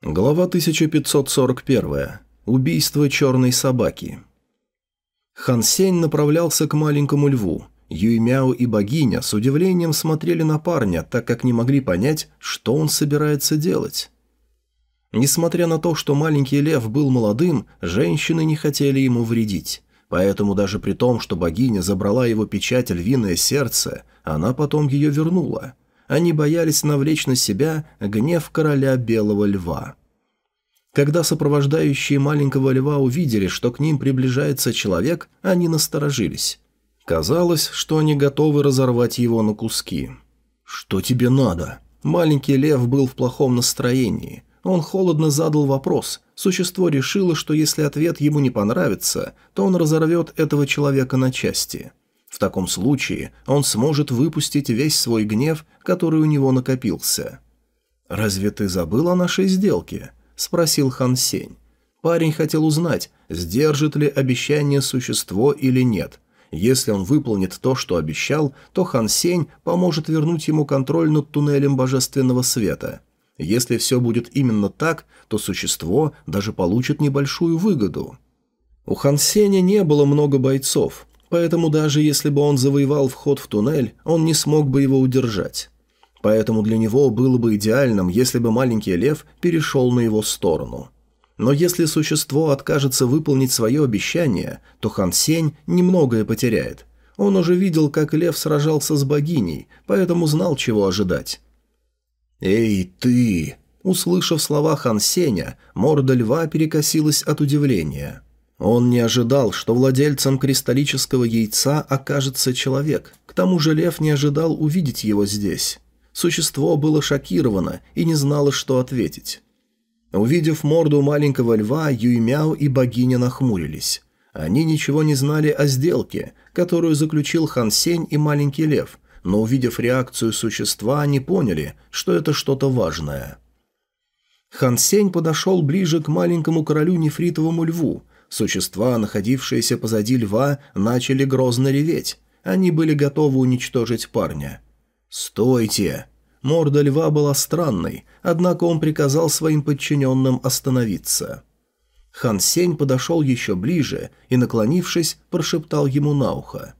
Глава 1541. Убийство черной собаки. Хан Сень направлялся к маленькому льву. Юймяо и богиня с удивлением смотрели на парня, так как не могли понять, что он собирается делать. Несмотря на то, что маленький лев был молодым, женщины не хотели ему вредить. Поэтому даже при том, что богиня забрала его печать львиное сердце, она потом ее вернула – они боялись навлечь на себя гнев короля Белого Льва. Когда сопровождающие маленького льва увидели, что к ним приближается человек, они насторожились. Казалось, что они готовы разорвать его на куски. «Что тебе надо?» Маленький лев был в плохом настроении. Он холодно задал вопрос. Существо решило, что если ответ ему не понравится, то он разорвет этого человека на части. В таком случае он сможет выпустить весь свой гнев, который у него накопился. «Разве ты забыл о нашей сделке?» – спросил Хан Сень. Парень хотел узнать, сдержит ли обещание существо или нет. Если он выполнит то, что обещал, то Хан Сень поможет вернуть ему контроль над туннелем божественного света. Если все будет именно так, то существо даже получит небольшую выгоду. У Хан Сеня не было много бойцов, Поэтому даже если бы он завоевал вход в туннель, он не смог бы его удержать. Поэтому для него было бы идеальным, если бы маленький лев перешел на его сторону. Но если существо откажется выполнить свое обещание, то Хан Сень немногое потеряет. Он уже видел, как лев сражался с богиней, поэтому знал, чего ожидать. «Эй, ты!» Услышав слова Хан Сеня, морда льва перекосилась от удивления – он не ожидал, что владельцем кристаллического яйца окажется человек. К тому же лев не ожидал увидеть его здесь. Существо было шокировано и не знало, что ответить. Увидев морду маленького льва, Юймяо и богиня нахмурились. Они ничего не знали о сделке, которую заключил Хан Сень и маленький лев, но увидев реакцию существа, они поняли, что это что-то важное. Хан Сень подошел ближе к маленькому королю нефритовому льву, Существа, находившиеся позади льва, начали грозно реветь. Они были готовы уничтожить парня. «Стойте!» Морда льва была странной, однако он приказал своим подчиненным остановиться. Хан Сень подошел еще ближе и, наклонившись, прошептал ему на ухо.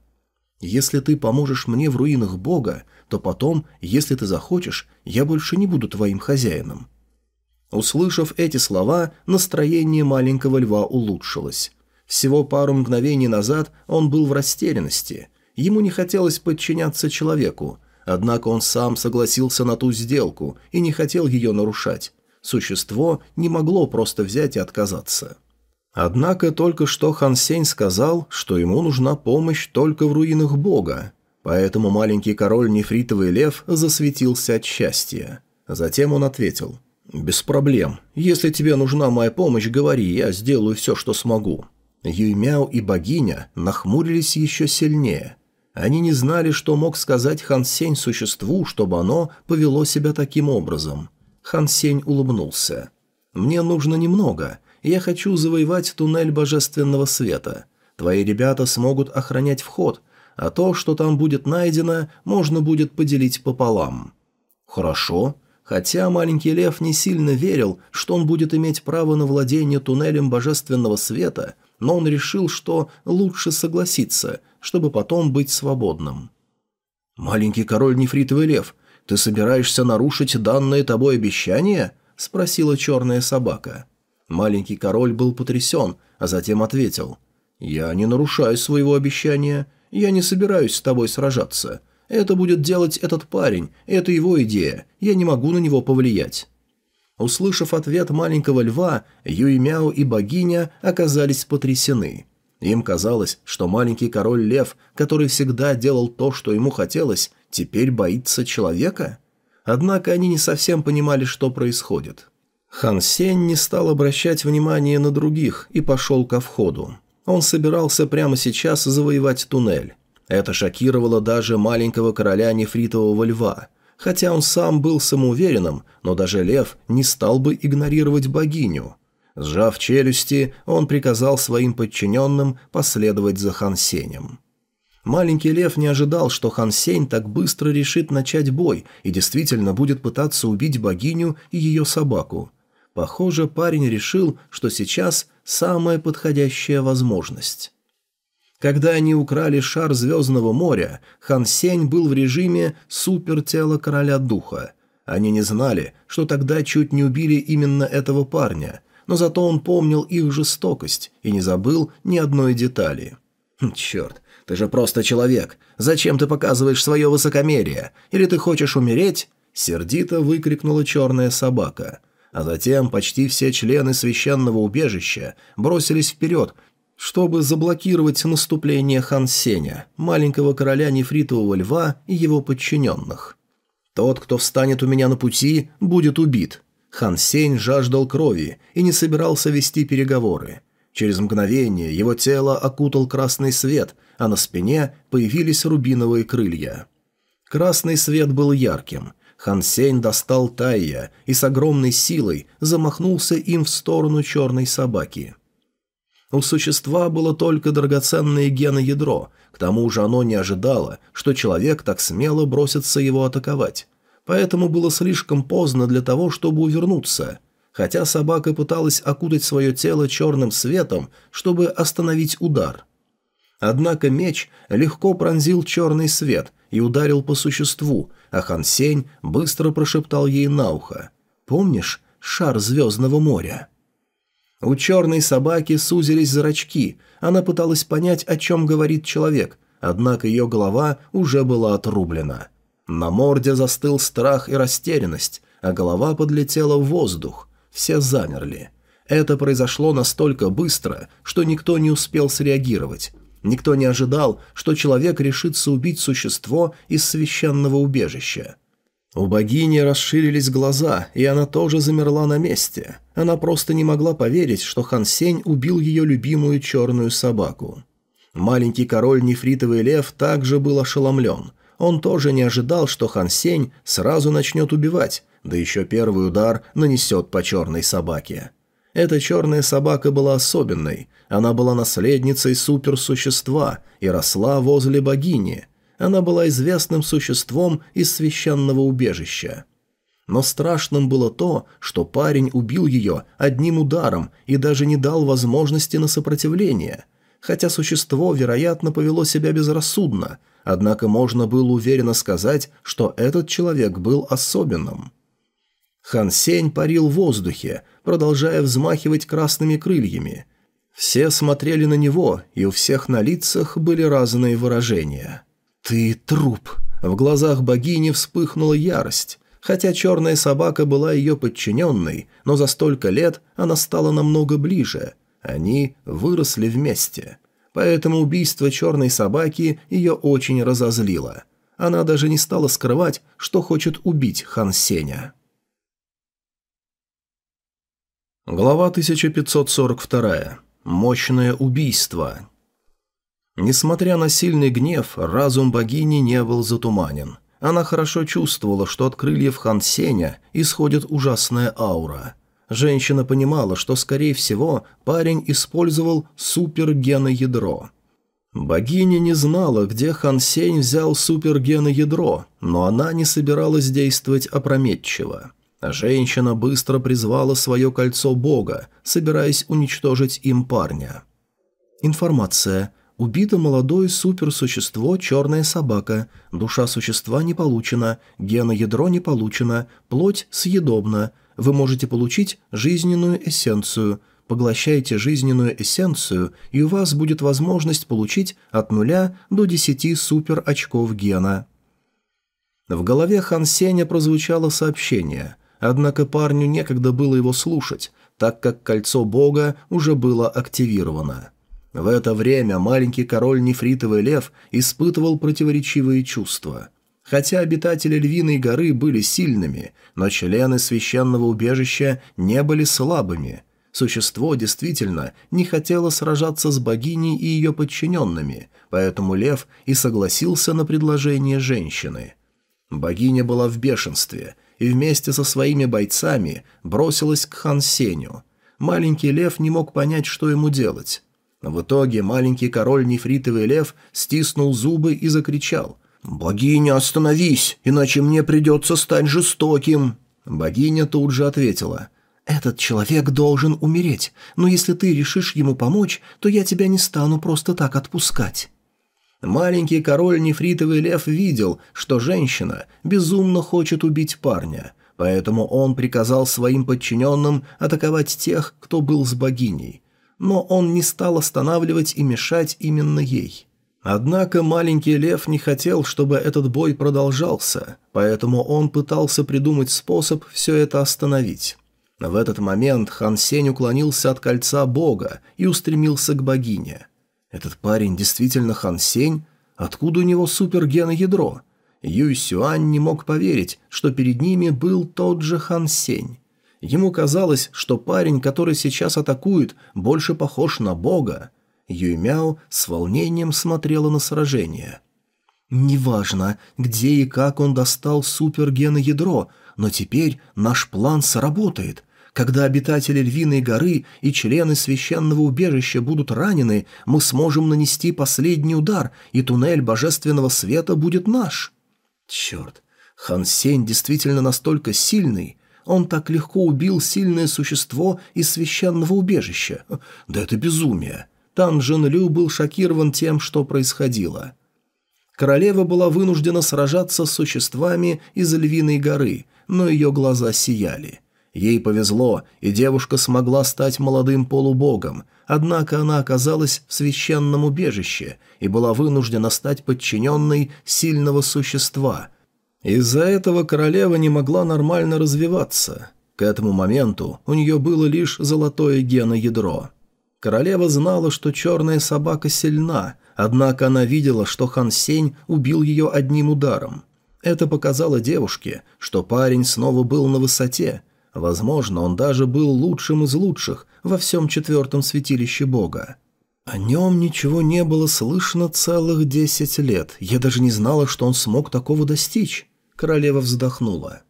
«Если ты поможешь мне в руинах Бога, то потом, если ты захочешь, я больше не буду твоим хозяином. Услышав эти слова, настроение маленького льва улучшилось. Всего пару мгновений назад он был в растерянности. Ему не хотелось подчиняться человеку, однако он сам согласился на ту сделку и не хотел ее нарушать. Существо не могло просто взять и отказаться. Однако только что Хан Сень сказал, что ему нужна помощь только в руинах бога, поэтому маленький король Нефритовый Лев засветился от счастья. Затем он ответил – «Без проблем. Если тебе нужна моя помощь, говори, я сделаю все, что смогу». Юймяо и богиня нахмурились еще сильнее. Они не знали, что мог сказать Хан Сень существу, чтобы оно повело себя таким образом. Хан Сень улыбнулся. «Мне нужно немного. Я хочу завоевать туннель божественного света. Твои ребята смогут охранять вход, а то, что там будет найдено, можно будет поделить пополам». «Хорошо. Хотя маленький лев не сильно верил, что он будет иметь право на владение туннелем божественного света, но он решил, что лучше согласиться, чтобы потом быть свободным. «Маленький король нефритовый лев, ты собираешься нарушить данное тобой обещание?» – спросила черная собака. Маленький король был потрясен, а затем ответил. «Я не нарушаю своего обещания. Я не собираюсь с тобой сражаться. Это будет делать этот парень, это его идея, я не могу на него повлиять». Услышав ответ маленького льва, Юймяо и богиня оказались потрясены. Им казалось, что маленький король-лев, который всегда делал то, что ему хотелось, теперь боится человека? Однако они не совсем понимали, что происходит. Хан Сень не стал обращать внимание на других и пошел ко входу. Он собирался прямо сейчас завоевать туннель. Это шокировало даже маленького короля нефритового льва. Хотя он сам был самоуверенным, но даже лев не стал бы игнорировать богиню. Сжав челюсти, он приказал своим подчиненным последовать за Хансенем. Маленький лев не ожидал, что Хан Сень так быстро решит начать бой и действительно будет пытаться убить богиню и ее собаку. Похоже, парень решил, что сейчас самая подходящая возможность. Когда они украли шар Звездного моря, Хан Сень был в режиме супертела короля духа. Они не знали, что тогда чуть не убили именно этого парня, но зато он помнил их жестокость и не забыл ни одной детали. «Хм, «Черт, ты же просто человек. Зачем ты показываешь свое высокомерие? Или ты хочешь умереть?» Сердито выкрикнула черная собака. А затем почти все члены священного убежища бросились вперед, чтобы заблокировать наступление Хан Сеня, маленького короля нефритового льва и его подчиненных. «Тот, кто встанет у меня на пути, будет убит». Хан Сень жаждал крови и не собирался вести переговоры. Через мгновение его тело окутал красный свет, а на спине появились рубиновые крылья. Красный свет был ярким, Хан Сень достал Тайя и с огромной силой замахнулся им в сторону черной собаки. У существа было только драгоценное геноядро, к тому же оно не ожидало, что человек так смело бросится его атаковать. Поэтому было слишком поздно для того, чтобы увернуться. Хотя собака пыталась окутать свое тело черным светом, чтобы остановить удар. Однако меч легко пронзил черный свет и ударил по существу, а Хан Сень быстро прошептал ей на ухо. «Помнишь шар Звездного моря?» У черной собаки сузились зрачки, она пыталась понять, о чем говорит человек, однако ее голова уже была отрублена. На морде застыл страх и растерянность, а голова подлетела в воздух. Все замерли. Это произошло настолько быстро, что никто не успел среагировать. Никто не ожидал, что человек решится убить существо из священного убежища. У богини расширились глаза, и она тоже замерла на месте. Она просто не могла поверить, что Хан Сень убил ее любимую черную собаку. Маленький король Нефритовый Лев также был ошеломлен. Он тоже не ожидал, что Хан Сень сразу начнет убивать, да еще первый удар нанесет по черной собаке. Эта черная собака была особенной. Она была наследницей суперсущества и росла возле богини. Она была известным существом из священного убежища. Но страшным было то, что парень убил ее одним ударом и даже не дал возможности на сопротивление. Хотя существо, вероятно, повело себя безрассудно, однако можно было уверенно сказать, что этот человек был особенным. Хан Сень парил в воздухе, продолжая взмахивать красными крыльями. Все смотрели на него, и у всех на лицах были разные выражения. «Ты труп!» В глазах богини вспыхнула ярость. Хотя черная собака была ее подчиненной, но за столько лет она стала намного ближе. Они выросли вместе. Поэтому убийство черной собаки ее очень разозлило. Она даже не стала скрывать, что хочет убить Хан Сеня. Глава 1542. Мощное убийство. Несмотря на сильный гнев, разум богини не был затуманен. Она хорошо чувствовала, что от крыльев Хан Сеня исходит ужасная аура. Женщина понимала, что, скорее всего, парень использовал супергеноядро. Богиня не знала, где Хан Сень взял супергеноядро, но она не собиралась действовать опрометчиво. Женщина быстро призвала свое кольцо бога, собираясь уничтожить им парня. Информация. Убито молодое суперсущество «Черная собака». Душа существа не получена, геноядро не получено, плоть съедобна. Вы можете получить жизненную эссенцию. Поглощайте жизненную эссенцию, и у вас будет возможность получить от нуля до 10 супер очков гена. В голове Хан Сеня прозвучало сообщение – Однако парню некогда было его слушать, так как кольцо бога уже было активировано. В это время маленький король Нефритовый Лев испытывал противоречивые чувства. Хотя обитатели Львиной горы были сильными, но члены священного убежища не были слабыми. Существо действительно не хотело сражаться с богиней и ее подчиненными, поэтому Лев и согласился на предложение женщины. Богиня была в бешенстве – и вместе со своими бойцами бросилась к Хан Сеню. Маленький лев не мог понять, что ему делать. В итоге маленький король Нефритовый лев стиснул зубы и закричал «Богиня, остановись, иначе мне придется стать жестоким!» Богиня тут же ответила «Этот человек должен умереть, но если ты решишь ему помочь, то я тебя не стану просто так отпускать». Маленький король Нефритовый Лев видел, что женщина безумно хочет убить парня, поэтому он приказал своим подчиненным атаковать тех, кто был с богиней. Но он не стал останавливать и мешать именно ей. Однако маленький лев не хотел, чтобы этот бой продолжался, поэтому он пытался придумать способ все это остановить. В этот момент Хан Сень уклонился от кольца бога и устремился к богине. Этот парень действительно Хан Сень? Откуда у него супергеноядро? Юй Сюань не мог поверить, что перед ними был тот же Хан Сень. Ему казалось, что парень, который сейчас атакует, больше похож на бога. Юй Мяо с волнением смотрела на сражение. «Неважно, где и как он достал супергеноядро, но теперь наш план сработает. Когда обитатели Львиной горы и члены священного убежища будут ранены, мы сможем нанести последний удар, и туннель божественного света будет наш. Черт, Хан Сень действительно настолько сильный. Он так легко убил сильное существо из священного убежища. Да это безумие. Тан Жен Лю был шокирован тем, что происходило. Королева была вынуждена сражаться с существами из Львиной горы, но ее глаза сияли. Ей повезло, и девушка смогла стать молодым полубогом, однако она оказалась в священном убежище и была вынуждена стать подчиненной сильного существа. Из-за этого королева не могла нормально развиваться. К этому моменту у нее было лишь золотое геноядро. Королева знала, что черная собака сильна, однако она видела, что Хан Сень убил ее одним ударом. Это показало девушке, что парень снова был на высоте – Возможно, он даже был лучшим из лучших во всем четвертом святилище Бога. О нем ничего не было слышно целых десять лет. Я даже не знала, что он смог такого достичь. Королева вздохнула.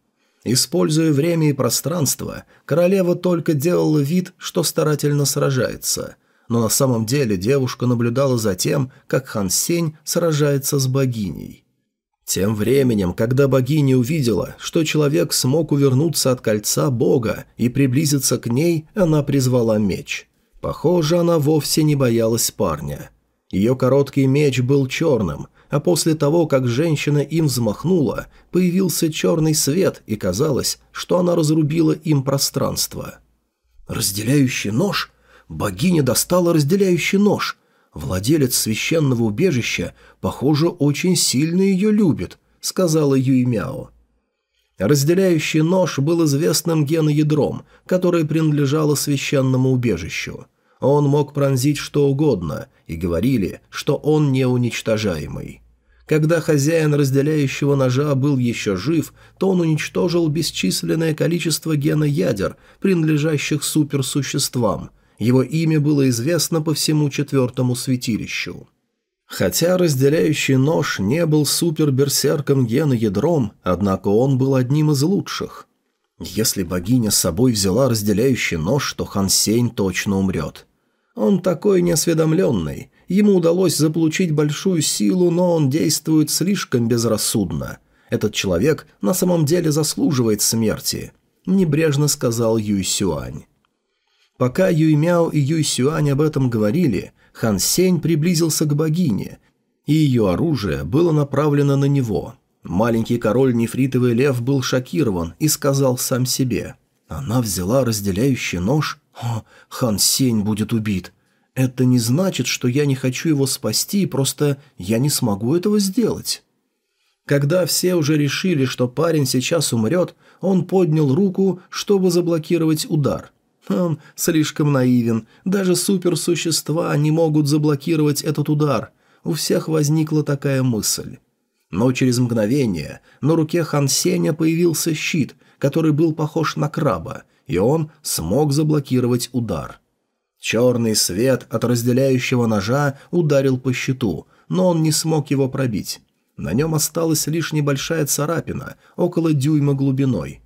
Используя время и пространство, королева только делала вид, что старательно сражается. Но на самом деле девушка наблюдала за тем, как Хан Сень сражается с богиней. Тем временем, когда богиня увидела, что человек смог увернуться от кольца бога и приблизиться к ней, она призвала меч. Похоже, она вовсе не боялась парня. Ее короткий меч был черным, а после того, как женщина им взмахнула, появился черный свет, и казалось, что она разрубила им пространство. «Разделяющий нож? Богиня достала разделяющий нож!» «Владелец священного убежища, похоже, очень сильно ее любит», — сказала Юймяо. Разделяющий нож был известным геноядром, которое принадлежало священному убежищу. Он мог пронзить что угодно, и говорили, что он неуничтожаемый. Когда хозяин разделяющего ножа был еще жив, то он уничтожил бесчисленное количество геноядер, принадлежащих суперсуществам, его имя было известно по всему четвертому святилищу. Хотя разделяющий нож не был суперберсерком геноядром, однако он был одним из лучших. Если богиня с собой взяла разделяющий нож, то Хан Сень точно умрет. Он такой неосведомленный. Ему удалось заполучить большую силу, но он действует слишком безрассудно. Этот человек на самом деле заслуживает смерти, небрежно сказал Юй Сюань. Пока Юй Мяо и Юй Сюань об этом говорили, Хан Сень приблизился к богине, и ее оружие было направлено на него. Маленький король Нефритовый Лев был шокирован и сказал сам себе. «Она взяла разделяющий нож? О, Хан Сень будет убит. Это не значит, что я не хочу его спасти, просто я не смогу этого сделать». Когда все уже решили, что парень сейчас умрет, он поднял руку, чтобы заблокировать удар – он слишком наивен. Даже суперсущества не могут заблокировать этот удар. У всех возникла такая мысль. Но через мгновение на руке Хан Сеня появился щит, который был похож на краба, и он смог заблокировать удар. Черный свет от разделяющего ножа ударил по щиту, но он не смог его пробить. На нем осталась лишь небольшая царапина, около дюйма глубиной.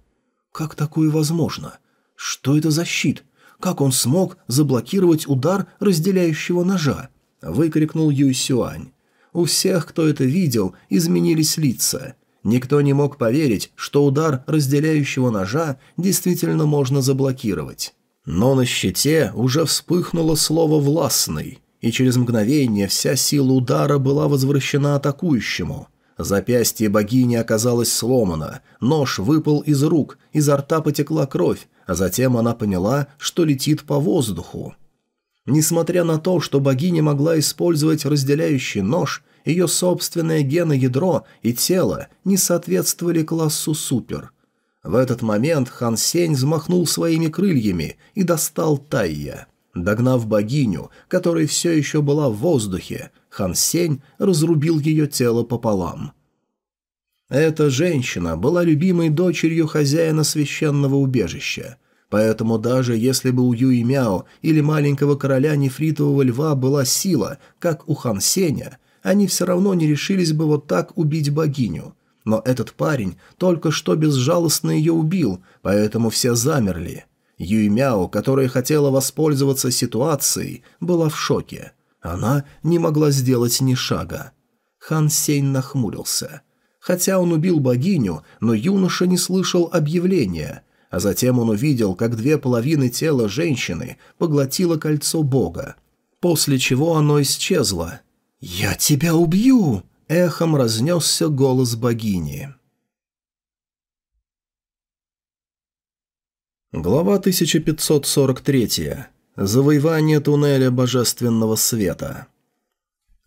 Как такое возможно? Что это за щит? Как он смог заблокировать удар разделяющего ножа? Выкрикнул Юй Сюань. У всех, кто это видел, изменились лица. Никто не мог поверить, что удар разделяющего ножа действительно можно заблокировать. Но на щите уже вспыхнуло слово «властный», и через мгновение вся сила удара была возвращена атакующему. Запястье богини оказалось сломано, нож выпал из рук, изо рта потекла кровь, а затем она поняла, что летит по воздуху. Несмотря на то, что богиня могла использовать разделяющий нож, ее собственное геноядро и тело не соответствовали классу супер. В этот момент Хан Сень взмахнул своими крыльями и достал Тайя. Догнав богиню, которая все еще была в воздухе, Хан Сень разрубил ее тело пополам. Эта женщина была любимой дочерью хозяина священного убежища, поэтому даже если бы у Юи Мяо или маленького короля нефритового льва была сила, как у Хан Сеня, они все равно не решились бы вот так убить богиню. Но этот парень только что безжалостно ее убил, поэтому все замерли. Юймяо, которая хотела воспользоваться ситуацией, была в шоке. Она не могла сделать ни шага. Хан Сень нахмурился. Хотя он убил богиню, но юноша не слышал объявления, а затем он увидел, как две половины тела женщины поглотило кольцо бога, после чего оно исчезло. «Я тебя убью!» — эхом разнесся голос богини. Глава 1543. Завоевание туннеля Божественного Света.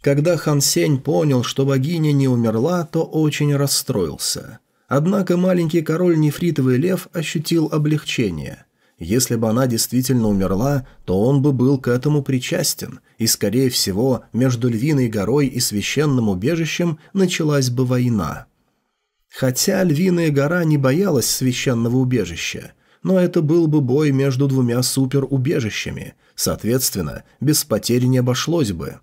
Когда Хан Сень понял, что богиня не умерла, то очень расстроился. Однако маленький король Нефритовый Лев ощутил облегчение. Если бы она действительно умерла, то он бы был к этому причастен, и, скорее всего, между Львиной горой и священным убежищем началась бы война. Хотя Львиная гора не боялась священного убежища, но это был бы бой между двумя суперубежищами, соответственно, без потерь не обошлось бы.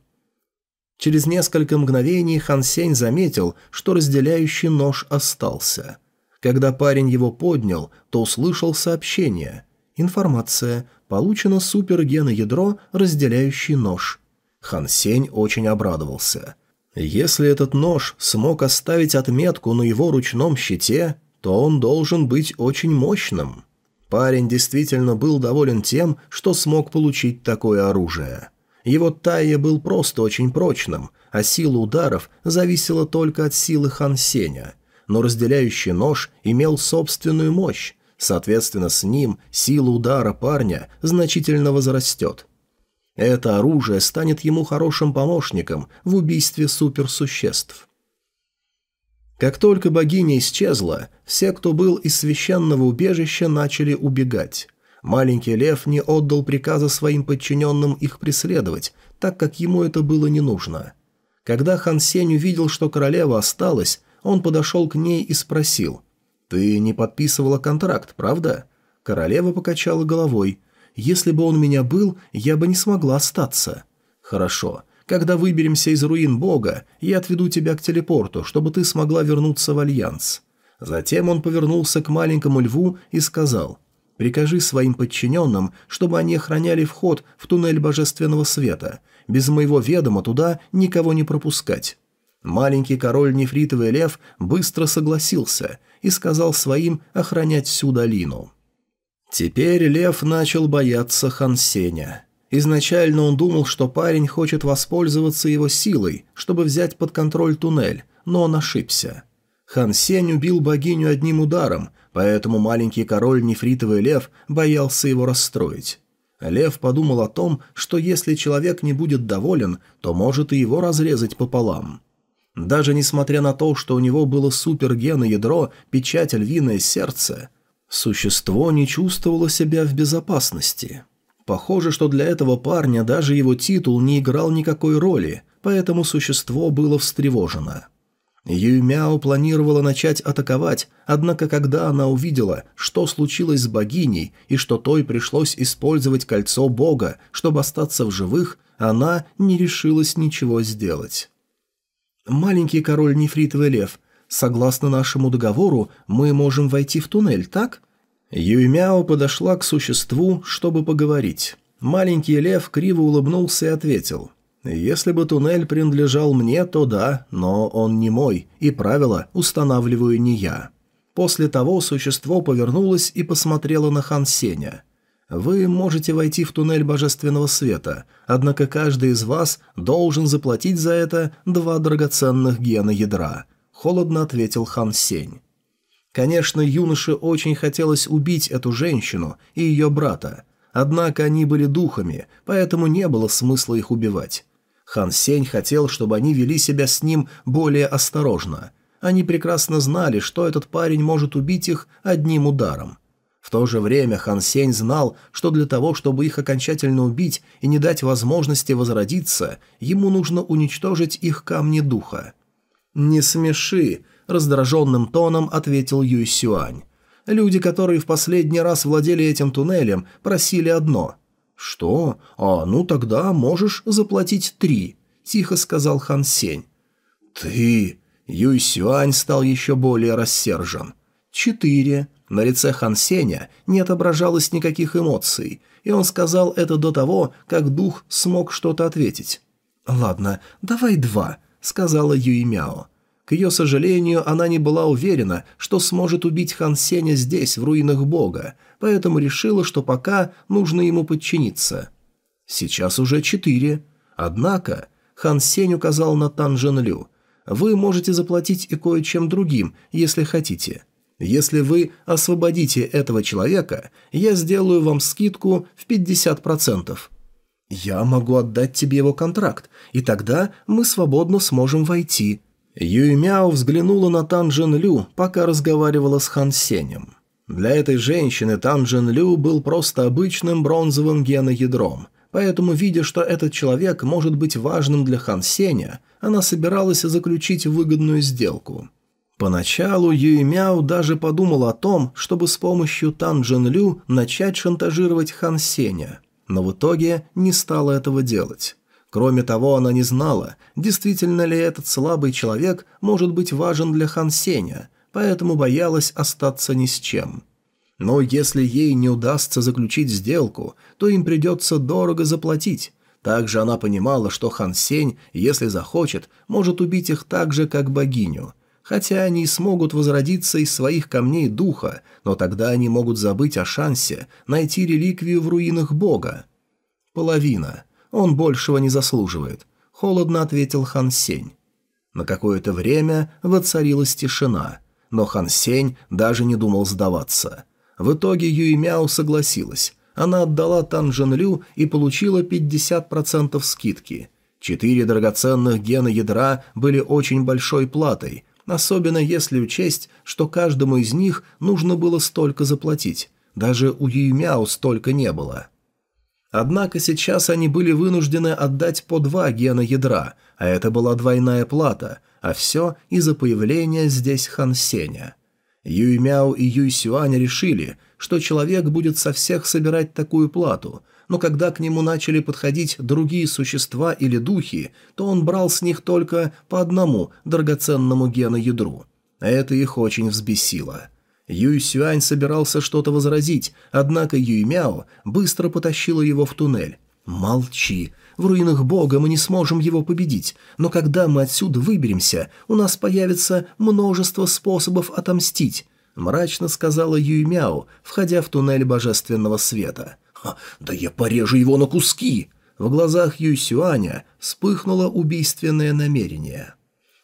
Через несколько мгновений Хан Сень заметил, что разделяющий нож остался. Когда парень его поднял, то услышал сообщение. Информация. Получено супергеноядро, разделяющий нож. Хан Сень очень обрадовался. Если этот нож смог оставить отметку на его ручном щите, то он должен быть очень мощным. Парень действительно был доволен тем, что смог получить такое оружие. Его Тайя был просто очень прочным, а сила ударов зависела только от силы Хан Сеня. Но разделяющий нож имел собственную мощь, соответственно, с ним сила удара парня значительно возрастет. Это оружие станет ему хорошим помощником в убийстве суперсуществ. Как только богиня исчезла, все, кто был из священного убежища, начали убегать. Маленький лев не отдал приказа своим подчиненным их преследовать, так как ему это было не нужно. Когда Хан Сень увидел, что королева осталась, он подошел к ней и спросил, «Ты не подписывала контракт, правда?» Королева покачала головой. «Если бы он меня был, я бы не смогла остаться». «Хорошо. Когда выберемся из руин бога, я отведу тебя к телепорту, чтобы ты смогла вернуться в Альянс». Затем он повернулся к маленькому льву и сказал, «Прикажи своим подчиненным, чтобы они охраняли вход в туннель Божественного Света. Без моего ведома туда никого не пропускать». Маленький король Нефритовый лев быстро согласился и сказал своим охранять всю долину. Теперь лев начал бояться Хансеня. Изначально он думал, что парень хочет воспользоваться его силой, чтобы взять под контроль туннель, но он ошибся. Хан Сень убил богиню одним ударом, поэтому маленький король Нефритовый Лев боялся его расстроить. Лев подумал о том, что если человек не будет доволен, то может и его разрезать пополам. Даже несмотря на то, что у него было супергеноядро, печать львиное сердце, существо не чувствовало себя в безопасности. Похоже, что для этого парня даже его титул не играл никакой роли, поэтому существо было встревожено. Юймяо планировала начать атаковать, однако когда она увидела, что случилось с богиней и что той пришлось использовать кольцо бога, чтобы остаться в живых, она не решилась ничего сделать. «Маленький король Нефритовый лев, согласно нашему договору, мы можем войти в туннель, так?» Юймяо подошла к существу, чтобы поговорить. Маленький лев криво улыбнулся и ответил. Если бы туннель принадлежал мне, то да, но он не мой, и правила устанавливаю не я. После того существо повернулось и посмотрело на Хан Сеня. Вы можете войти в туннель божественного света, однако каждый из вас должен заплатить за это два драгоценных гена ядра, холодно ответил Хан Сень. Конечно, юноше очень хотелось убить эту женщину и ее брата, однако они были духами, поэтому не было смысла их убивать. Хан Сень хотел, чтобы они вели себя с ним более осторожно. Они прекрасно знали, что этот парень может убить их одним ударом. То же время Хан Сень знал, что для того, чтобы их окончательно убить и не дать возможности возродиться, ему нужно уничтожить их камни духа. «Не смеши», — раздраженным тоном ответил Юй Сюань. Люди, которые в последний раз владели этим туннелем, просили одно «Что? А ну тогда можешь заплатить три», – тихо сказал Хан Сень. «Ты...» – Юй Сюань стал еще более рассержен. «Четыре». На лице Хан Сеня не отображалось никаких эмоций, и он сказал это до того, как дух смог что-то ответить. «Ладно, давай два», – сказала Юй Мяо. К ее сожалению, она не была уверена, что сможет убить Хан Сеня здесь, в руинах бога, поэтому решила, что пока нужно ему подчиниться. Сейчас уже четыре. Однако Хан Сень указал на Тан Жен Лю. «Вы можете заплатить и кое-чем другим, если хотите. Если вы освободите этого человека, я сделаю вам скидку в 50%. Я могу отдать тебе его контракт, и тогда мы свободно сможем войти», Юй Мяо взглянула на Тан Джен Лю, пока разговаривала с Хан Сенем. Для этой женщины Тан Джен Лю был просто обычным бронзовым геноядром, поэтому, видя, что этот человек может быть важным для Хан Сеня, она собиралась заключить выгодную сделку. Поначалу Юй Мяо даже подумал о том, чтобы с помощью Тан Джен Лю начать шантажировать Хан Сеня, но в итоге не стала этого делать. Кроме того, она не знала, действительно ли этот слабый человек может быть важен для Хан Сеня, поэтому боялась остаться ни с чем. Но если ей не удастся заключить сделку, то им придется дорого заплатить. Также она понимала, что Хан Сень, если захочет, может убить их так же, как богиню. Хотя они смогут возродиться из своих камней духа, но тогда они могут забыть о шансе найти реликвию в руинах бога. Половина – он большего не заслуживает», — холодно ответил Хан Сень. На какое-то время воцарилась тишина, но Хан Сень даже не думал сдаваться. В итоге Юй Мяо согласилась. Она отдала Тан Жен Лю и получила 50% скидки. Четыре драгоценных гена ядра были очень большой платой, особенно если учесть, что каждому из них нужно было столько заплатить. Даже у Юй Мяо столько не было. Однако сейчас они были вынуждены отдать по два гена ядра, а это была двойная плата, а все из-за появления здесь Хан Сеня. Юй Мяо и Юй Сюань решили, что человек будет со всех собирать такую плату, но когда к нему начали подходить другие существа или духи, то он брал с них только по одному драгоценному геноядру. Это их очень взбесило. Юй Сюань собирался что-то возразить, однако Юй Мяо быстро потащила его в туннель. «Молчи. В руинах Бога мы не сможем его победить, но когда мы отсюда выберемся, у нас появится множество способов отомстить», — мрачно сказала Юй Мяо, входя в туннель божественного света. «Да я порежу его на куски!» В глазах Юй Сюаня вспыхнуло убийственное намерение.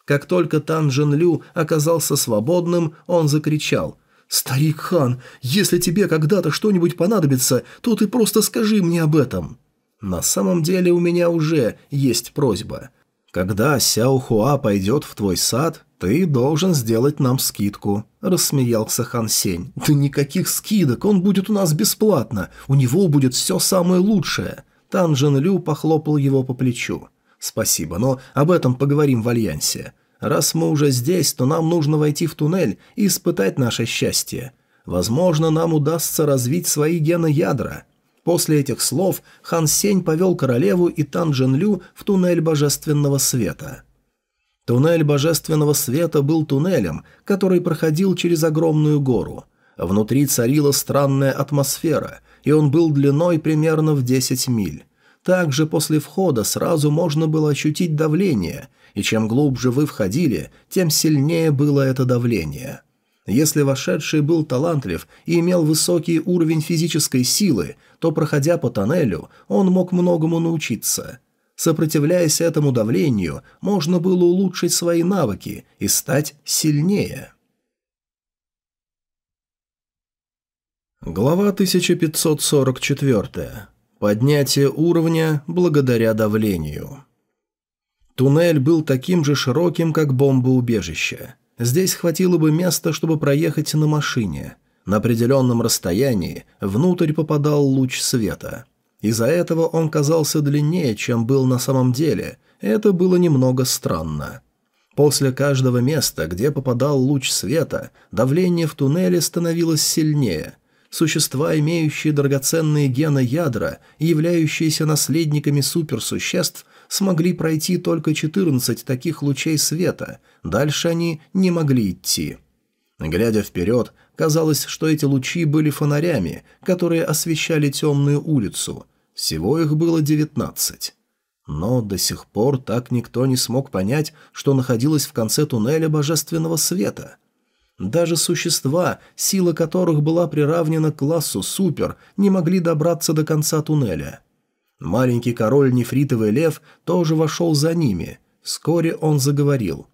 Как только Тан Жен Лю оказался свободным, он закричал «Старик хан, если тебе когда-то что-нибудь понадобится, то ты просто скажи мне об этом». «На самом деле у меня уже есть просьба. Когда Сяо Хуа пойдет в твой сад, ты должен сделать нам скидку», – рассмеялся Хан Сень. «Да никаких скидок, он будет у нас бесплатно, у него будет все самое лучшее». Тан Жен Лю похлопал его по плечу. «Спасибо, но об этом поговорим в Альянсе. Раз мы уже здесь, то нам нужно войти в туннель и испытать наше счастье. Возможно, нам удастся развить свои гены ядра. После этих слов Хан Сень повел королеву и Тан Джен Лю в туннель Божественного Света. Туннель Божественного Света был туннелем, который проходил через огромную гору. Внутри царила странная атмосфера, и он был длиной примерно в 10 миль. Также после входа сразу можно было ощутить давление, и чем глубже вы входили, тем сильнее было это давление. Если вошедший был талантлив и имел высокий уровень физической силы, то, проходя по тоннелю, он мог многому научиться. Сопротивляясь этому давлению, можно было улучшить свои навыки и стать сильнее. Глава 1544. Поднятие уровня благодаря давлению. Туннель был таким же широким, как бомбоубежище. Здесь хватило бы места, чтобы проехать на машине. На определенном расстоянии внутрь попадал луч света. Из-за этого он казался длиннее, чем был на самом деле. Это было немного странно. После каждого места, где попадал луч света, давление в туннеле становилось сильнее. Существа, имеющие драгоценные гены ядра и являющиеся наследниками суперсуществ, смогли пройти только 14 таких лучей света, дальше они не могли идти. Глядя вперед, казалось, что эти лучи были фонарями, которые освещали темную улицу. Всего их было 19. Но до сих пор так никто не смог понять, что находилось в конце туннеля божественного света. Даже существа, сила которых была приравнена к классу супер, не могли добраться до конца туннеля. Маленький король Нефритовый Лев тоже вошел за ними. Вскоре он заговорил.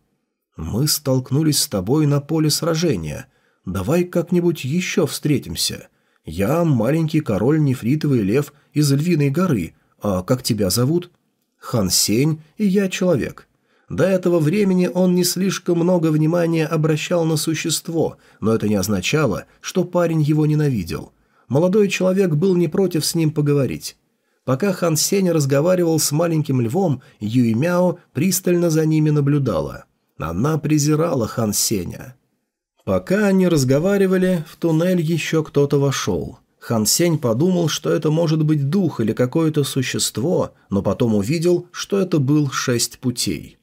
«Мы столкнулись с тобой на поле сражения. Давай как-нибудь еще встретимся. Я маленький король Нефритовый Лев из Львиной горы. А как тебя зовут?» «Хан Сень, и я человек». До этого времени он не слишком много внимания обращал на существо, но это не означало, что парень его ненавидел. Молодой человек был не против с ним поговорить. Пока Хан Сень разговаривал с маленьким львом, Юй Мяо пристально за ними наблюдала. Она презирала Хан Сеня. Пока они разговаривали, в туннель еще кто-то вошел. Хан Сень подумал, что это может быть дух или какое-то существо, но потом увидел, что это был шесть путей.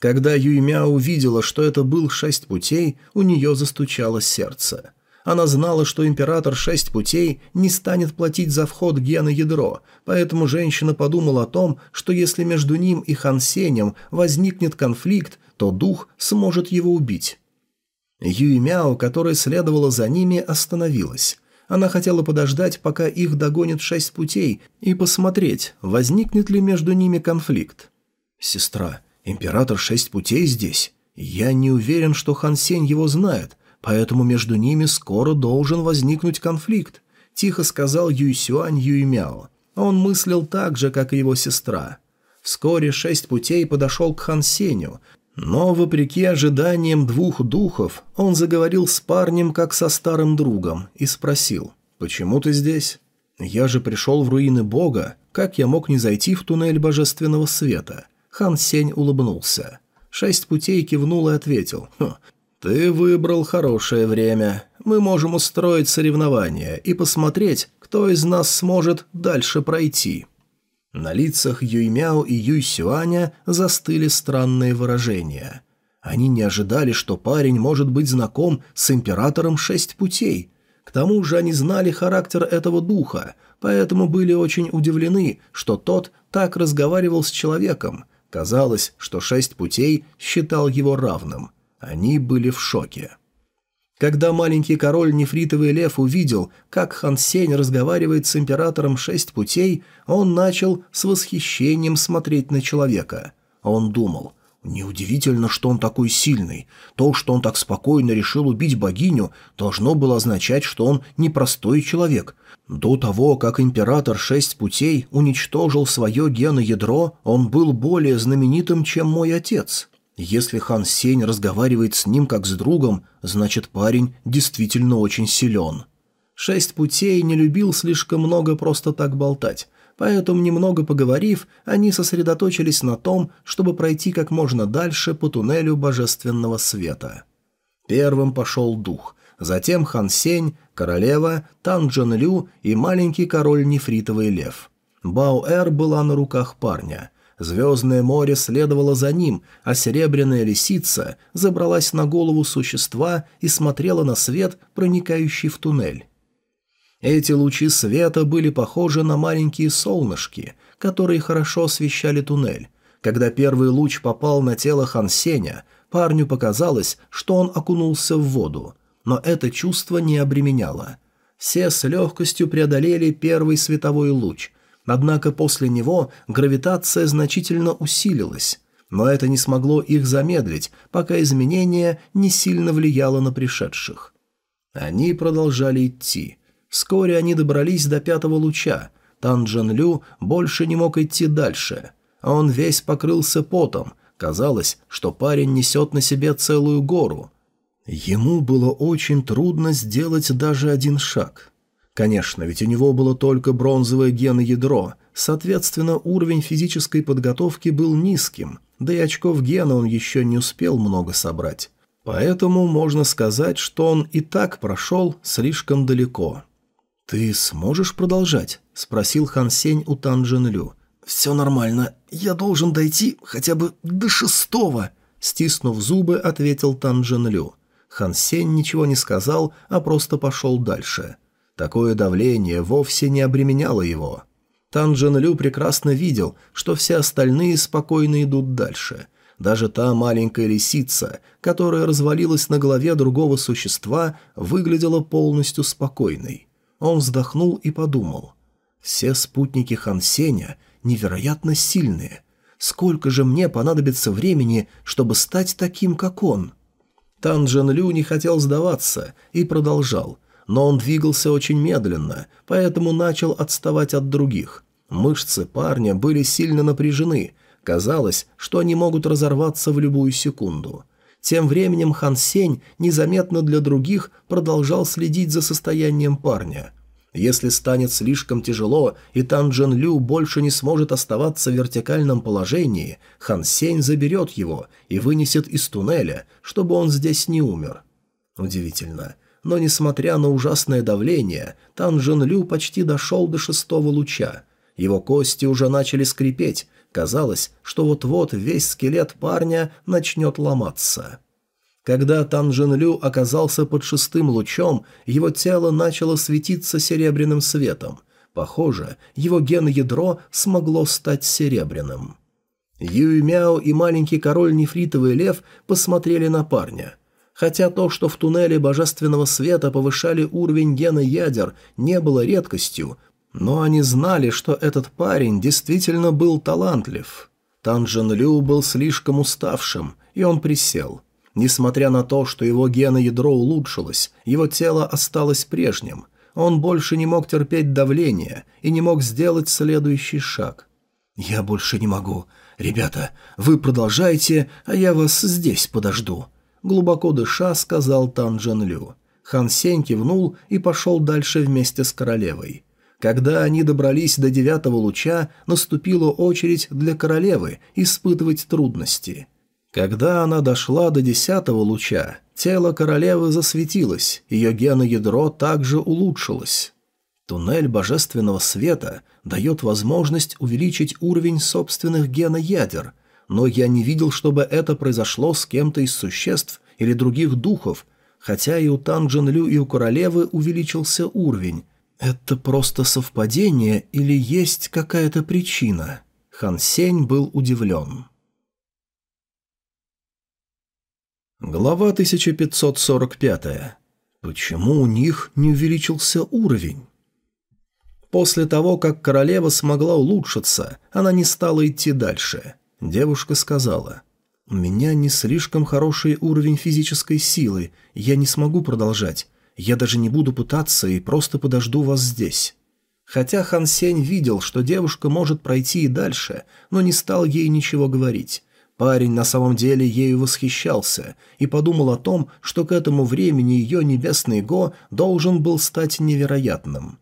Когда Юй Мяо увидела, что это был шесть путей, у нее застучало сердце – она знала, что император Шесть Путей не станет платить за вход гена ядро, поэтому женщина подумала о том, что если между ним и Хан Сенем возникнет конфликт, то дух сможет его убить. Юй Мяо, которая следовала за ними, остановилась. Она хотела подождать, пока их догонит шесть путей, и посмотреть, возникнет ли между ними конфликт. «Сестра, император шесть путей здесь. Я не уверен, что Хан Сень его знает поэтому между ними скоро должен возникнуть конфликт», – тихо сказал Юйсюань Юймяо. Он мыслил так же, как и его сестра. Вскоре шесть путей подошел к Хан Сеню, но, вопреки ожиданиям двух духов, он заговорил с парнем, как со старым другом, и спросил, «Почему ты здесь? Я же пришел в руины Бога, как я мог не зайти в туннель Божественного Света?» Хан Сень улыбнулся. Шесть путей кивнул и ответил, «Хм, «Ты выбрал хорошее время. Мы можем устроить соревнование и посмотреть, кто из нас сможет дальше пройти». На лицах Юймяо и Юйсюаня застыли странные выражения. Они не ожидали, что парень может быть знаком с императором Шесть Путей. К тому же они знали характер этого духа, поэтому были очень удивлены, что тот так разговаривал с человеком. Казалось, что Шесть Путей считал его равным. Они были в шоке. Когда маленький король Нефритовый Лев увидел, как Хан Сень разговаривает с императором Шесть Путей, он начал с восхищением смотреть на человека. Он думал, неудивительно, что он такой сильный. То, что он так спокойно решил убить богиню, должно было означать, что он непростой человек. До того, как император Шесть Путей уничтожил свое геноядро, он был более знаменитым, чем мой отец. Если Хан Сень разговаривает с ним как с другом, значит парень действительно очень силен. Шесть путей не любил слишком много просто так болтать, поэтому, немного поговорив, они сосредоточились на том, чтобы пройти как можно дальше по туннелю божественного света. Первым пошел дух, затем Хан Сень, королева, Тан Джан Лю и маленький король Нефритовый лев. Бао-Эр была на руках парня – Звездное море следовало за ним, а серебряная лисица забралась на голову существа и смотрела на свет, проникающий в туннель. Эти лучи света были похожи на маленькие солнышки, которые хорошо освещали туннель. Когда первый луч попал на тело Хан Сеня, парню показалось, что он окунулся в воду, но это чувство не обременяло. Все с легкостью преодолели первый световой луч, однако после него гравитация значительно усилилась, но это не смогло их замедлить, пока изменение не сильно влияло на пришедших. Они продолжали идти. Вскоре они добрались до пятого луча. Тан Джен Лю больше не мог идти дальше. Он весь покрылся потом. Казалось, что парень несет на себе целую гору. Ему было очень трудно сделать даже один шаг. Конечно, ведь у него было только бронзовое геноядро, соответственно, уровень физической подготовки был низким, да и очков гена он еще не успел много собрать. Поэтому можно сказать, что он и так прошел слишком далеко. «Ты сможешь продолжать?» – спросил Хан Сень у Тан Джин Лю. «Все нормально. Я должен дойти хотя бы до шестого», – стиснув зубы, ответил Тан Джин Лю. Хан Сень ничего не сказал, а просто пошел дальше. Такое давление вовсе не обременяло его. Тан Джен Лю прекрасно видел, что все остальные спокойно идут дальше. Даже та маленькая лисица, которая развалилась на голове другого существа, выглядела полностью спокойной. Он вздохнул и подумал. «Все спутники Хан Сеня невероятно сильные. Сколько же мне понадобится времени, чтобы стать таким, как он?» Тан Джен Лю не хотел сдаваться и продолжал, но он двигался очень медленно, поэтому начал отставать от других. Мышцы парня были сильно напряжены, казалось, что они могут разорваться в любую секунду. Тем временем Хан Сень незаметно для других продолжал следить за состоянием парня. Если станет слишком тяжело, и Тан Джен Лю больше не сможет оставаться в вертикальном положении, Хан Сень заберет его и вынесет из туннеля, чтобы он здесь не умер. Удивительно. Но несмотря на ужасное давление, Тан Лю почти дошел до шестого луча – его кости уже начали скрипеть. Казалось, что вот-вот весь скелет парня начнет ломаться. Когда Тан Лю оказался под шестым лучом, его тело начало светиться серебряным светом. Похоже, его ген-ядро смогло стать серебряным. Юй Мяо и маленький король Нефритовый Лев посмотрели на парня. Хотя то, что в туннеле божественного света повышали уровень гена ядер, не было редкостью, но они знали, что этот парень действительно был талантлив. Танжен Лю был слишком уставшим, и он присел. Несмотря на то, что его геноядро улучшилось, его тело осталось прежним. Он больше не мог терпеть давление и не мог сделать следующий шаг. «Я больше не могу. Ребята, вы продолжайте, а я вас здесь подожду», — глубоко дыша сказал Танжен Лю. Хан Сень кивнул и пошел дальше вместе с королевой. Когда они добрались до девятого луча, наступила очередь для королевы испытывать трудности. Когда она дошла до десятого луча, тело королевы засветилось, ее геноядро также улучшилось. Туннель божественного света дает возможность увеличить уровень собственных геноядер, но я не видел, чтобы это произошло с кем-то из существ или других духов, хотя и у Танджин Лю и у королевы увеличился уровень, «Это просто совпадение или есть какая-то причина?» Хан Сень был удивлен. Глава 1545. Почему у них не увеличился уровень? После того, как королева смогла улучшиться, она не стала идти дальше. Девушка сказала, «У меня не слишком хороший уровень физической силы, я не смогу продолжать. Я даже не буду пытаться и просто подожду вас здесь». Хотя Хан Сень видел, что девушка может пройти и дальше, но не стал ей ничего говорить. Парень на самом деле ею восхищался и подумал о том, что к этому времени ее небесный Го должен был стать невероятным.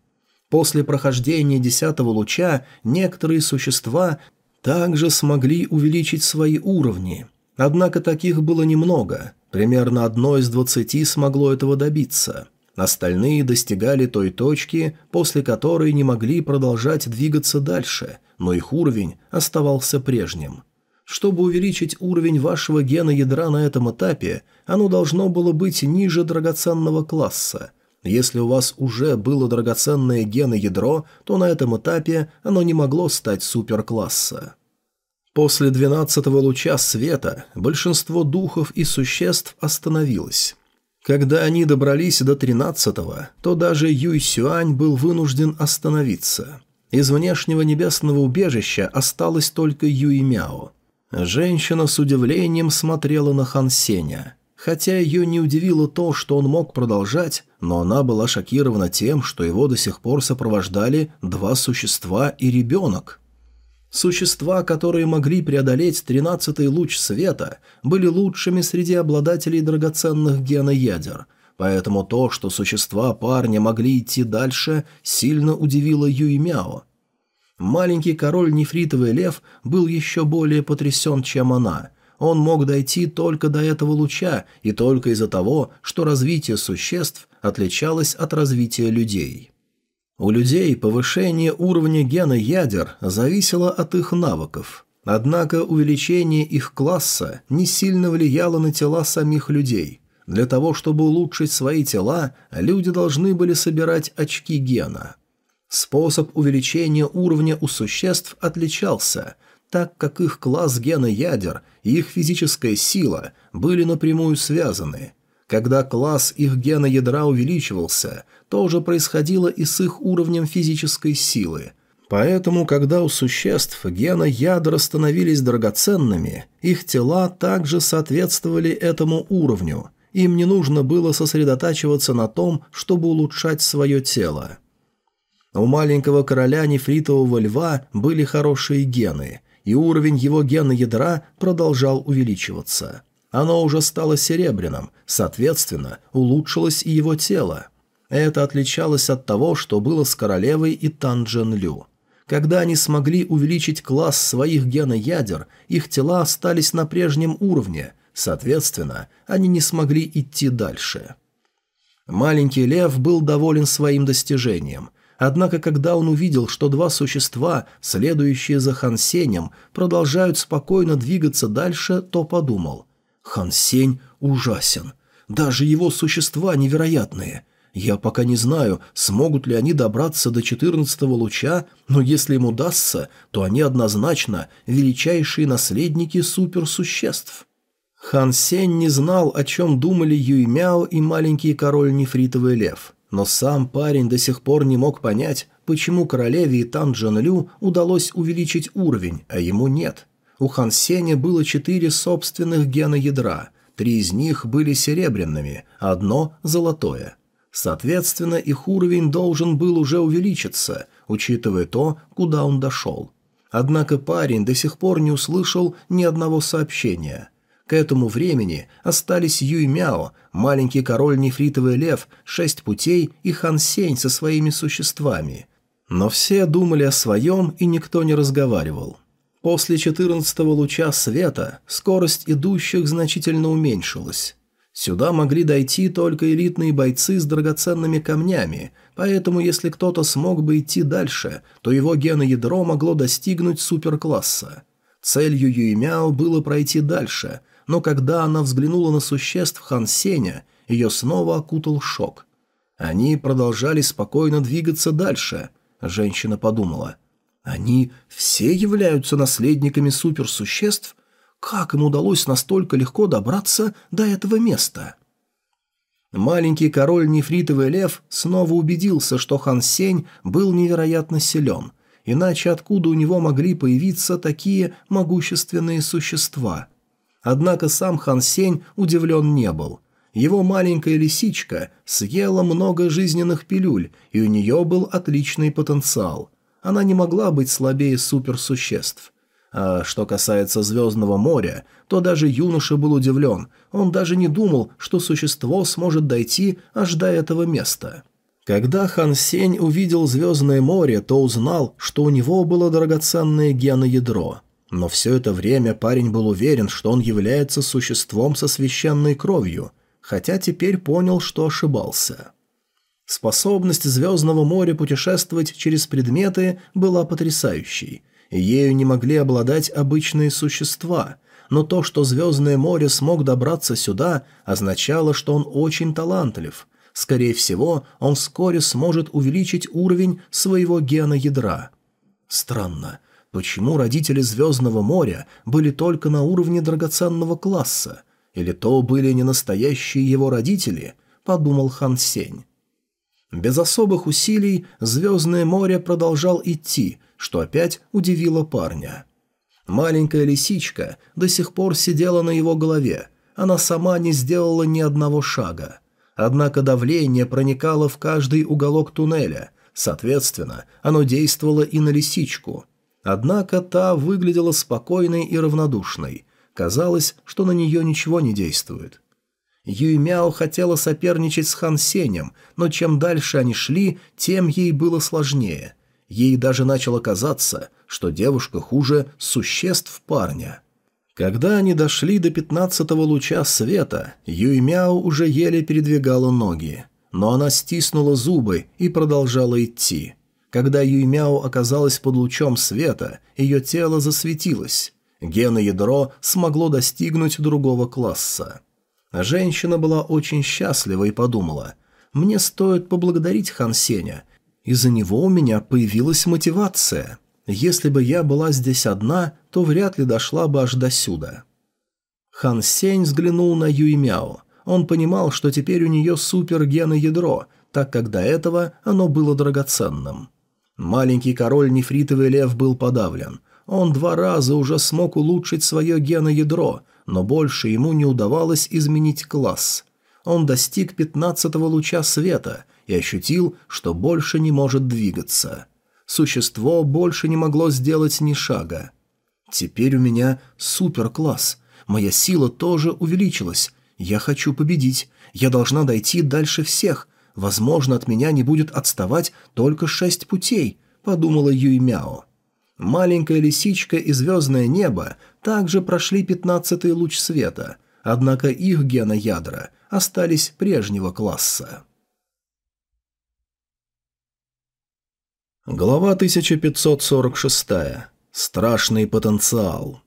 После прохождения десятого луча некоторые существа также смогли увеличить свои уровни. Однако таких было немного – Примерно одно из двадцати смогло этого добиться. Остальные достигали той точки, после которой не могли продолжать двигаться дальше, но их уровень оставался прежним. Чтобы увеличить уровень вашего гена ядра на этом этапе, оно должно было быть ниже драгоценного класса. Если у вас уже было драгоценное геноядро, то на этом этапе оно не могло стать суперкласса. После двенадцатого луча света большинство духов и существ остановилось. Когда они добрались до тринадцатого, то даже Юй Сюань был вынужден остановиться. Из внешнего небесного убежища осталось только Юй Мяо. Женщина с удивлением смотрела на Хан Сеня. Хотя ее не удивило то, что он мог продолжать, но она была шокирована тем, что его до сих пор сопровождали два существа и ребенок. Существа, которые могли преодолеть тринадцатый луч света, были лучшими среди обладателей драгоценных геноядер, поэтому то, что существа парня могли идти дальше, сильно удивило Юй Мяо. Маленький король Нефритовый Лев был еще более потрясен, чем она. Он мог дойти только до этого луча и только из-за того, что развитие существ отличалось от развития людей. У людей повышение уровня гена ядер зависело от их навыков. Однако увеличение их класса не сильно влияло на тела самих людей. Для того, чтобы улучшить свои тела, люди должны были собирать очки гена. Способ увеличения уровня у существ отличался, так как их класс гена ядер и их физическая сила были напрямую связаны – когда класс их гена ядра увеличивался, то же происходило и с их уровнем физической силы. Поэтому, когда у существ гена ядра становились драгоценными, их тела также соответствовали этому уровню. Им не нужно было сосредотачиваться на том, чтобы улучшать свое тело. У маленького короля нефритового льва были хорошие гены, и уровень его гена ядра продолжал увеличиваться – оно уже стало серебряным, соответственно, улучшилось и его тело. Это отличалось от того, что было с королевой и Танджен Лю. Когда они смогли увеличить класс своих геноядер, их тела остались на прежнем уровне, соответственно, они не смогли идти дальше. Маленький лев был доволен своим достижением – Однако, когда он увидел, что два существа, следующие за Хансенем, продолжают спокойно двигаться дальше, то подумал. Хан Сень ужасен. Даже его существа невероятные. Я пока не знаю, смогут ли они добраться до четырнадцатого луча, но если им удастся, то они однозначно величайшие наследники суперсуществ. Хан Сень не знал, о чем думали Юй Мяо и маленький король Нефритовый Лев. Но сам парень до сих пор не мог понять, почему королеве и Тан Джан Лю удалось увеличить уровень, а ему нет – у Хан Сеня было четыре собственных гена ядра, три из них были серебряными, одно – золотое. Соответственно, их уровень должен был уже увеличиться, учитывая то, куда он дошел. Однако парень до сих пор не услышал ни одного сообщения. К этому времени остались Юй Мяо, маленький король Нефритовый Лев, Шесть Путей и Хан Сень со своими существами. Но все думали о своем, и никто не разговаривал. После четырнадцатого луча света скорость идущих значительно уменьшилась. Сюда могли дойти только элитные бойцы с драгоценными камнями, поэтому если кто-то смог бы идти дальше, то его геноядро могло достигнуть суперкласса. Целью Юймяо было пройти дальше, но когда она взглянула на существ Хан Сеня, ее снова окутал шок. Они продолжали спокойно двигаться дальше, женщина подумала – они все являются наследниками суперсуществ? Как им удалось настолько легко добраться до этого места? Маленький король Нефритовый Лев снова убедился, что Хан Сень был невероятно силен, иначе откуда у него могли появиться такие могущественные существа? Однако сам Хан Сень удивлен не был. Его маленькая лисичка съела много жизненных пилюль, и у нее был отличный потенциал. Она не могла быть слабее суперсуществ. А что касается Звездного моря, то даже юноша был удивлен. Он даже не думал, что существо сможет дойти аж до этого места. Когда Хан Сень увидел Звездное море, то узнал, что у него было драгоценное геноядро. Но все это время парень был уверен, что он является существом со священной кровью, хотя теперь понял, что ошибался. Способность Звездного моря путешествовать через предметы была потрясающей. Ею не могли обладать обычные существа, но то, что Звездное море смог добраться сюда, означало, что он очень талантлив. Скорее всего, он вскоре сможет увеличить уровень своего гена ядра. Странно, почему родители Звездного моря были только на уровне драгоценного класса? Или то были не настоящие его родители? Подумал Хан Сень. Без особых усилий Звездное море продолжал идти, что опять удивило парня. Маленькая лисичка до сих пор сидела на его голове. Она сама не сделала ни одного шага. Однако давление проникало в каждый уголок туннеля, соответственно, оно действовало и на лисичку. Однако та выглядела спокойной и равнодушной. Казалось, что на нее ничего не действует. Юймяо хотела соперничать с Хан Сенем, но чем дальше они шли, тем ей было сложнее. Ей даже начало казаться, что девушка хуже существ парня. Когда они дошли до пятнадцатого луча света, Юймяо уже еле передвигала ноги. Но она стиснула зубы и продолжала идти. Когда Юймяо оказалась под лучом света, ее тело засветилось. Геноядро смогло достигнуть другого класса. Женщина была очень счастлива и подумала, «Мне стоит поблагодарить Хан Сеня. Из-за него у меня появилась мотивация». Если бы я была здесь одна, то вряд ли дошла бы аж до сюда. Хан Сень взглянул на Юй Мяо. Он понимал, что теперь у нее супергеноядро, так как до этого оно было драгоценным. Маленький король нефритовый лев был подавлен. Он два раза уже смог улучшить свое геноядро, но больше ему не удавалось изменить класс. Он достиг пятнадцатого луча света и ощутил, что больше не может двигаться. Существо больше не могло сделать ни шага. Теперь у меня суперкласс. Моя сила тоже увеличилась. Я хочу победить. Я должна дойти дальше всех. Возможно, от меня не будет отставать только шесть путей, подумала Юй Мяо. Маленькая лисичка и звездное небо также прошли пятнадцатый луч света, однако их геноядра остались прежнего класса. Глава 1546. Страшный потенциал.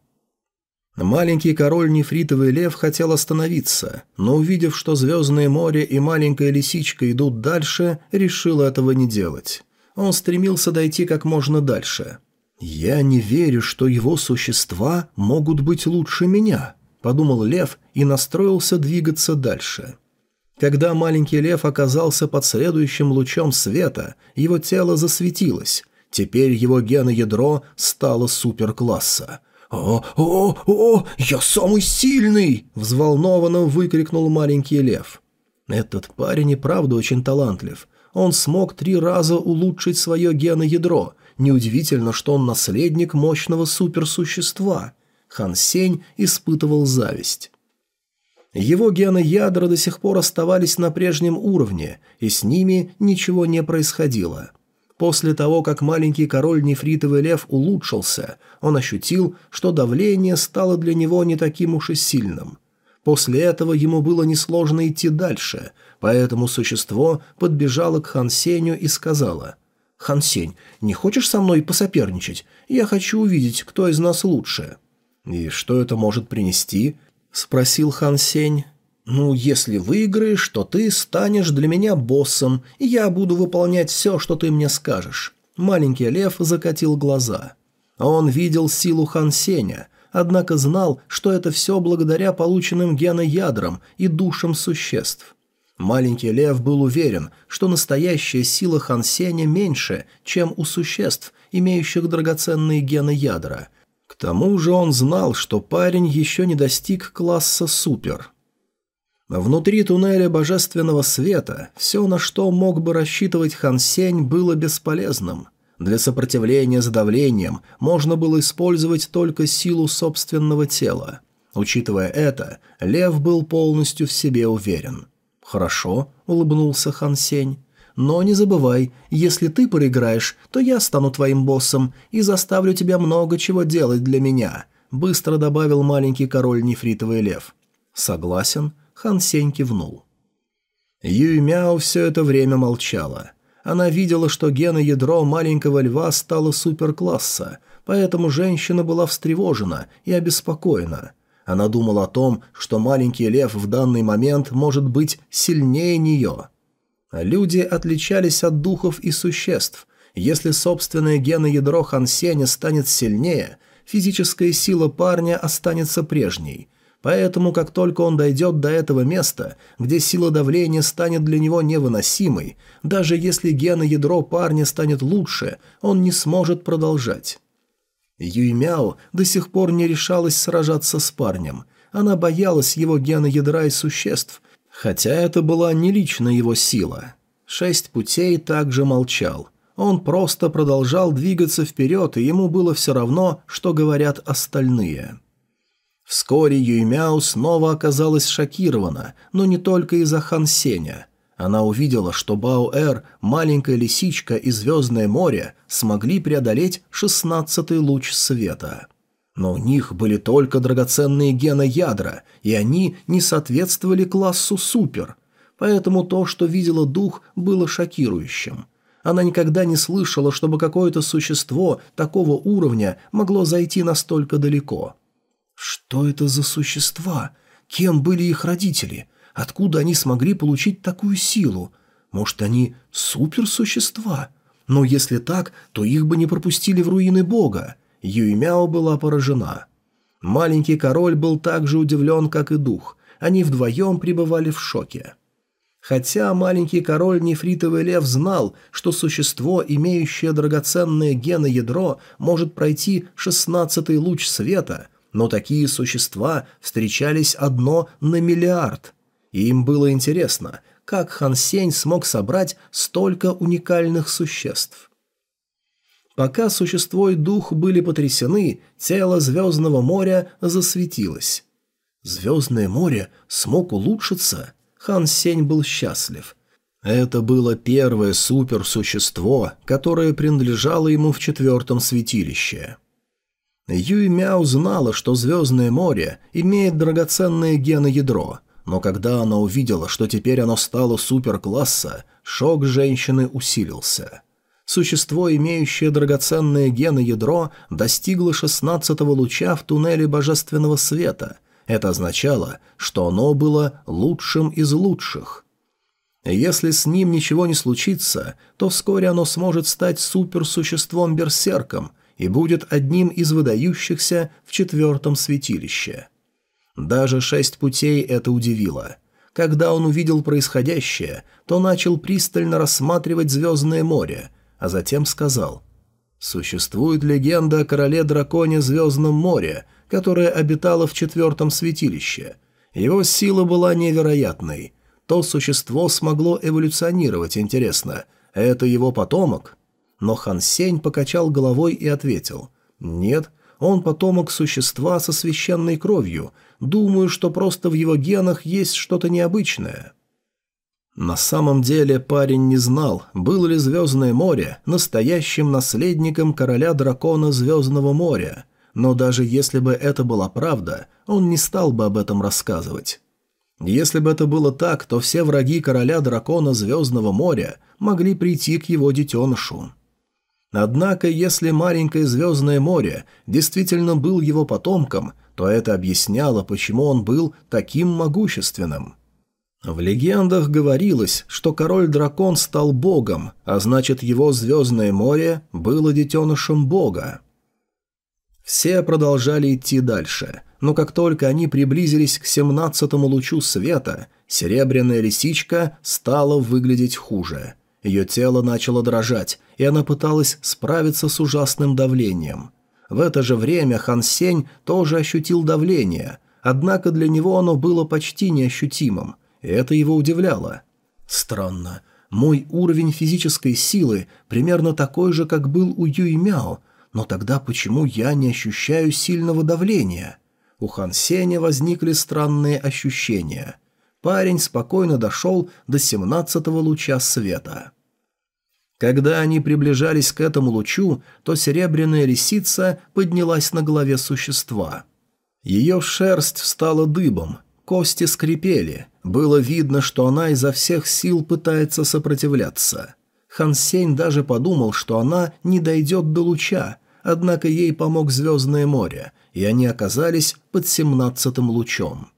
Маленький король Нефритовый Лев хотел остановиться, но увидев, что Звездное море и маленькая лисичка идут дальше, решил этого не делать. Он стремился дойти как можно дальше. «Я не верю, что его существа могут быть лучше меня», – подумал Лев и настроился двигаться дальше. Когда маленький лев оказался под следующим лучом света, его тело засветилось. Теперь его геноядро стало суперкласса. «О, о, о, я самый сильный!» – взволнованно выкрикнул маленький лев. Этот парень и правда очень талантлив. Он смог три раза улучшить свое геноядро. Неудивительно, что он наследник мощного суперсущества. Хан Сень испытывал зависть. Его геноядра до сих пор оставались на прежнем уровне, и с ними ничего не происходило. После того, как маленький король нефритовый лев улучшился, он ощутил, что давление стало для него не таким уж и сильным. После этого ему было несложно идти дальше, поэтому существо подбежало к Хансеню и сказала «Хансень, не хочешь со мной посоперничать? Я хочу увидеть, кто из нас лучше». «И что это может принести?» спросил Хан Сень. «Ну, если выиграешь, то ты станешь для меня боссом, и я буду выполнять все, что ты мне скажешь». Маленький лев закатил глаза. Он видел силу Хан Сеня, однако знал, что это все благодаря полученным геноядрам и душам существ. Маленький лев был уверен, что настоящая сила Хан Сеня меньше, чем у существ, имеющих драгоценные геноядра, к тому же он знал, что парень еще не достиг класса «Супер». Внутри туннеля божественного света все, на что мог бы рассчитывать Хан Сень, было бесполезным. Для сопротивления с давлением можно было использовать только силу собственного тела. Учитывая это, Лев был полностью в себе уверен. «Хорошо», — улыбнулся Хан Сень. Но не забывай, если ты проиграешь, то я стану твоим боссом и заставлю тебя много чего делать для меня», — быстро добавил маленький король Нефритовый лев. «Согласен», — Хан Сень кивнул. Юй Мяо все это время молчала. Она видела, что геноядро маленького льва стало суперкласса, поэтому женщина была встревожена и обеспокоена. Она думала о том, что маленький лев в данный момент может быть сильнее нее — Люди отличались от духов и существ. Если собственное геноядро Хансеня станет сильнее, физическая сила парня останется прежней. Поэтому, как только он дойдет до этого места, где сила давления станет для него невыносимой, даже если геноядро парня станет лучше, он не сможет продолжать. Юймяо до сих пор не решалась сражаться с парнем. Она боялась его геноядра и существ, хотя это была не лично его сила. Шесть путей также молчал. Он просто продолжал двигаться вперед, и ему было все равно, что говорят остальные. Вскоре Юймяо снова оказалась шокирована, но не только из-за Хан Сеня. Она увидела, что Баоэр, маленькая лисичка и Звездное море смогли преодолеть шестнадцатый луч света. Но у них были только драгоценные гены ядра, и они не соответствовали классу супер. Поэтому то, что видела дух, было шокирующим. Она никогда не слышала, чтобы какое-то существо такого уровня могло зайти настолько далеко. Что это за существа? Кем были их родители? Откуда они смогли получить такую силу? Может, они суперсущества? Но если так, то их бы не пропустили в руины бога. Юймяо была поражена. Маленький король был так же удивлен, как и дух. Они вдвоем пребывали в шоке. Хотя маленький король Нефритовый Лев знал, что существо, имеющее драгоценное геноядро, может пройти шестнадцатый луч света, но такие существа встречались одно на миллиард. И им было интересно, как Хан Сень смог собрать столько уникальных существ. Пока существо и дух были потрясены, тело Звездного моря засветилось. Звездное море смог улучшиться? Хан Сень был счастлив. Это было первое суперсущество, которое принадлежало ему в четвертом святилище. Юй Мяо знала, что Звездное море имеет драгоценное геноядро, но когда она увидела, что теперь оно стало суперкласса, шок женщины усилился. Существо, имеющее драгоценное геноядро, достигло шестнадцатого луча в туннеле божественного света. Это означало, что оно было лучшим из лучших. Если с ним ничего не случится, то вскоре оно сможет стать суперсуществом-берсерком и будет одним из выдающихся в четвертом святилище. Даже шесть путей это удивило. Когда он увидел происходящее, то начал пристально рассматривать Звездное море, а затем сказал «Существует легенда о короле-драконе Звездном море, которая обитала в четвертом святилище. Его сила была невероятной. То существо смогло эволюционировать, интересно. Это его потомок?» Но Хан Сень покачал головой и ответил «Нет, он потомок существа со священной кровью. Думаю, что просто в его генах есть что-то необычное». На самом деле парень не знал, было ли Звездное море настоящим наследником короля-дракона Звездного моря, но даже если бы это была правда, он не стал бы об этом рассказывать. Если бы это было так, то все враги короля-дракона Звездного моря могли прийти к его детенышу. Однако, если маленькое Звездное море действительно был его потомком, то это объясняло, почему он был таким могущественным – в легендах говорилось, что король-дракон стал богом, а значит его Звездное море было детенышем бога. Все продолжали идти дальше, но как только они приблизились к семнадцатому лучу света, серебряная лисичка стала выглядеть хуже. Ее тело начало дрожать, и она пыталась справиться с ужасным давлением. В это же время Хан Сень тоже ощутил давление, однако для него оно было почти неощутимым – это его удивляло. Странно. Мой уровень физической силы примерно такой же, как был у Юй Мяо, но тогда почему я не ощущаю сильного давления? У Хан Сеня возникли странные ощущения. Парень спокойно дошел до семнадцатого луча света. Когда они приближались к этому лучу, то серебряная лисица поднялась на голове существа. Ее шерсть встала дыбом, Кости скрипели. Было видно, что она изо всех сил пытается сопротивляться. Хан Сень даже подумал, что она не дойдет до луча, однако ей помог Звездное море, и они оказались под семнадцатым лучом.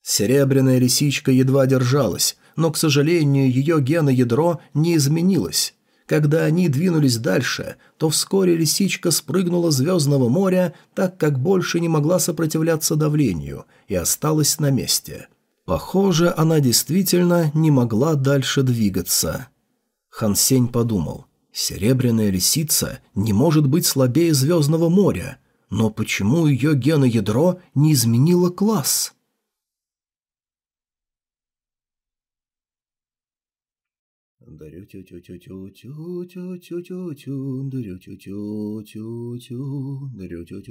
Серебряная лисичка едва держалась, но, к сожалению, ее геноядро не изменилось. Когда они двинулись дальше, то вскоре лисичка спрыгнула Звездного моря, так как больше не могла сопротивляться давлению, и осталась на месте. Похоже, она действительно не могла дальше двигаться. Хансень подумал, «Серебряная лисица не может быть слабее Звездного моря, но почему ее геноядро не изменило класс?»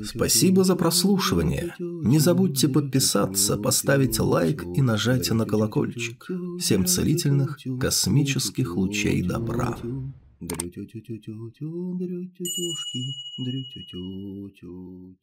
Спасибо за прослушивание. Не забудьте подписаться, поставить лайк и нажать на колокольчик. Всем целительных космических лучей добра. Дрю-тю-тю-тю-тю-тю, дрю-тю-тюшки, дрю-тю-тю-тю-тю.